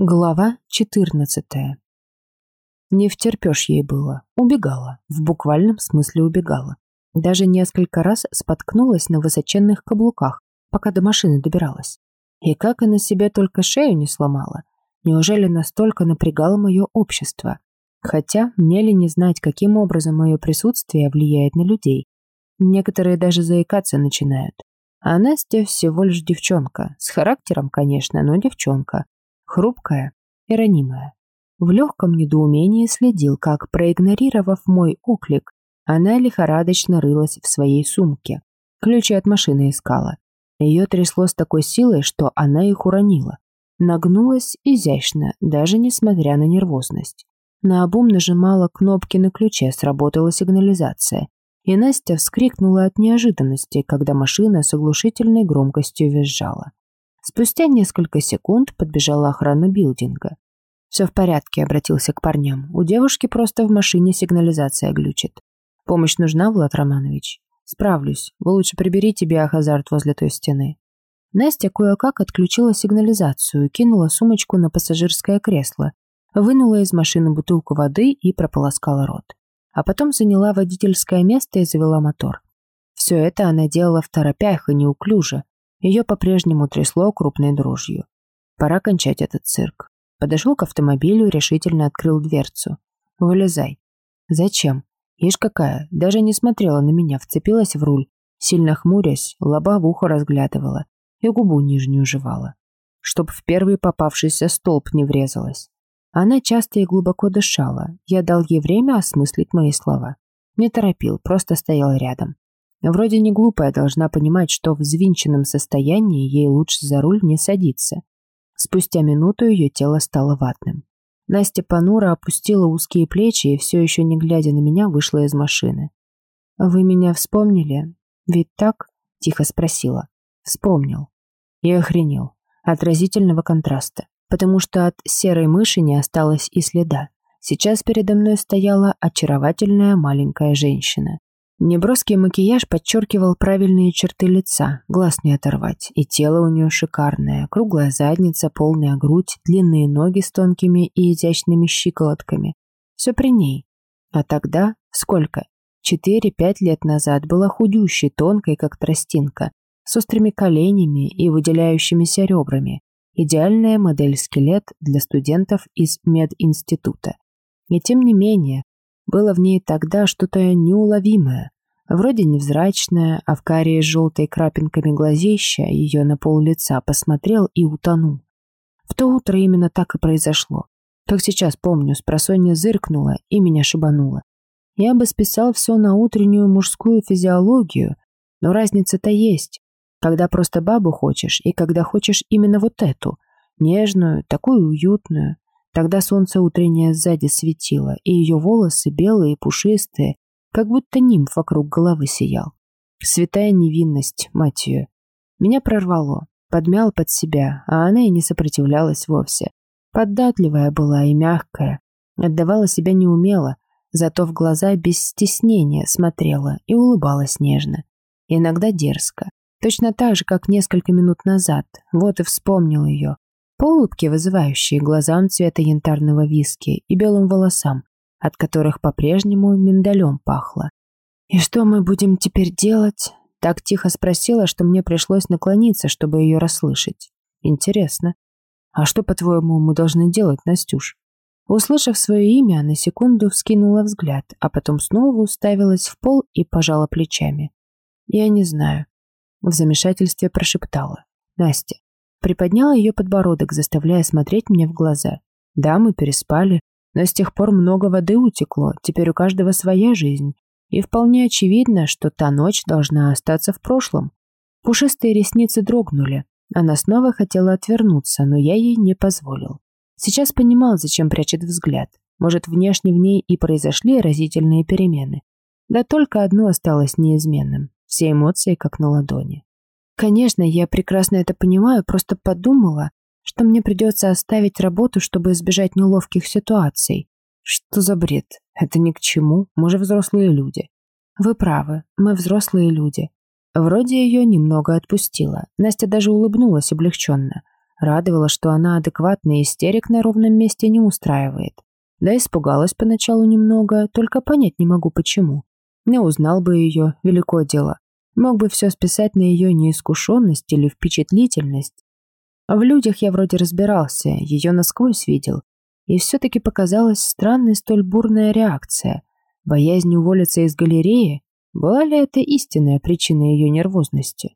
Глава 14. Не втерпешь ей было. Убегала. В буквальном смысле убегала. Даже несколько раз споткнулась на высоченных каблуках, пока до машины добиралась. И как она себе только шею не сломала. Неужели настолько напрягало мое общество? Хотя, мне ли не знать, каким образом мое присутствие влияет на людей. Некоторые даже заикаться начинают. А Настя всего лишь девчонка. С характером, конечно, но девчонка хрупкая и ранимая. В легком недоумении следил, как, проигнорировав мой оклик, она лихорадочно рылась в своей сумке. Ключи от машины искала. Ее трясло с такой силой, что она их уронила. Нагнулась изящно, даже несмотря на нервозность. Наобум нажимала кнопки на ключе, сработала сигнализация. И Настя вскрикнула от неожиданности, когда машина с оглушительной громкостью визжала. Спустя несколько секунд подбежала охрана билдинга. «Все в порядке», — обратился к парням. «У девушки просто в машине сигнализация глючит. Помощь нужна, Влад Романович?» «Справлюсь. Вы лучше приберите биохазард возле той стены». Настя кое-как отключила сигнализацию, кинула сумочку на пассажирское кресло, вынула из машины бутылку воды и прополоскала рот. А потом заняла водительское место и завела мотор. Все это она делала в торопях и неуклюже, ее по-прежнему трясло крупной дрожью. Пора кончать этот цирк. Подошел к автомобилю, решительно открыл дверцу. «Вылезай». «Зачем?» Ишь какая, даже не смотрела на меня, вцепилась в руль, сильно хмурясь, лоба в ухо разглядывала и губу нижнюю жевала, чтоб в первый попавшийся столб не врезалась. Она часто и глубоко дышала, я дал ей время осмыслить мои слова. Не торопил, просто стоял рядом. Вроде не глупая должна понимать, что в взвинченном состоянии ей лучше за руль не садиться. Спустя минуту ее тело стало ватным. Настя понуро опустила узкие плечи и все еще не глядя на меня вышла из машины. «Вы меня вспомнили? Ведь так?» – тихо спросила. «Вспомнил». Я охренел. От разительного контраста. Потому что от серой мыши не осталось и следа. Сейчас передо мной стояла очаровательная маленькая женщина. Неброский макияж подчеркивал правильные черты лица, глаз не оторвать, и тело у нее шикарное, круглая задница, полная грудь, длинные ноги с тонкими и изящными щиколотками. Все при ней. А тогда, сколько? Четыре-пять лет назад была худющей, тонкой, как тростинка, с острыми коленями и выделяющимися ребрами. Идеальная модель скелет для студентов из мединститута. И тем не менее, было в ней тогда что-то неуловимое. Вроде невзрачное, а в карие с желтой крапинками глазища ее на пол лица посмотрел и утонул. В то утро именно так и произошло. Как сейчас помню, спросонья зыркнула и меня шибануло. Я бы списал все на утреннюю мужскую физиологию, но разница-то есть. Когда просто бабу хочешь и когда хочешь именно вот эту, нежную, такую уютную, Тогда солнце утреннее сзади светило, и ее волосы белые и пушистые, как будто нимф вокруг головы сиял. Святая невинность, мать ее. Меня прорвало, подмял под себя, а она и не сопротивлялась вовсе. Поддатливая была и мягкая, отдавала себя неумело, зато в глаза без стеснения смотрела и улыбалась нежно. Иногда дерзко. Точно так же, как несколько минут назад. Вот и вспомнил ее, по улыбке, вызывающей глазам цвета янтарного виски и белым волосам, от которых по-прежнему миндалем пахло. «И что мы будем теперь делать?» Так тихо спросила, что мне пришлось наклониться, чтобы ее расслышать. «Интересно. А что, по-твоему, мы должны делать, Настюш?» Услышав свое имя, на секунду вскинула взгляд, а потом снова уставилась в пол и пожала плечами. «Я не знаю». В замешательстве прошептала. «Настя, Приподняла ее подбородок, заставляя смотреть мне в глаза. Да, мы переспали, но с тех пор много воды утекло, теперь у каждого своя жизнь. И вполне очевидно, что та ночь должна остаться в прошлом. Пушистые ресницы дрогнули. Она снова хотела отвернуться, но я ей не позволил. Сейчас понимал, зачем прячет взгляд. Может, внешне в ней и произошли разительные перемены. Да только одно осталось неизменным. Все эмоции как на ладони. Конечно, я прекрасно это понимаю, просто подумала, что мне придется оставить работу, чтобы избежать неловких ситуаций. Что за бред? Это ни к чему, мы же взрослые люди. Вы правы, мы взрослые люди. Вроде ее немного отпустила. Настя даже улыбнулась облегченно. Радовало, что она адекватный истерик на ровном месте не устраивает. Да испугалась поначалу немного, только понять не могу почему. Не узнал бы ее, великое дело. Мог бы все списать на ее неискушенность или впечатлительность. В людях я вроде разбирался, ее насквозь видел. И все-таки показалась странной столь бурная реакция. Боязнь уволиться из галереи? Была ли это истинная причина ее нервозности?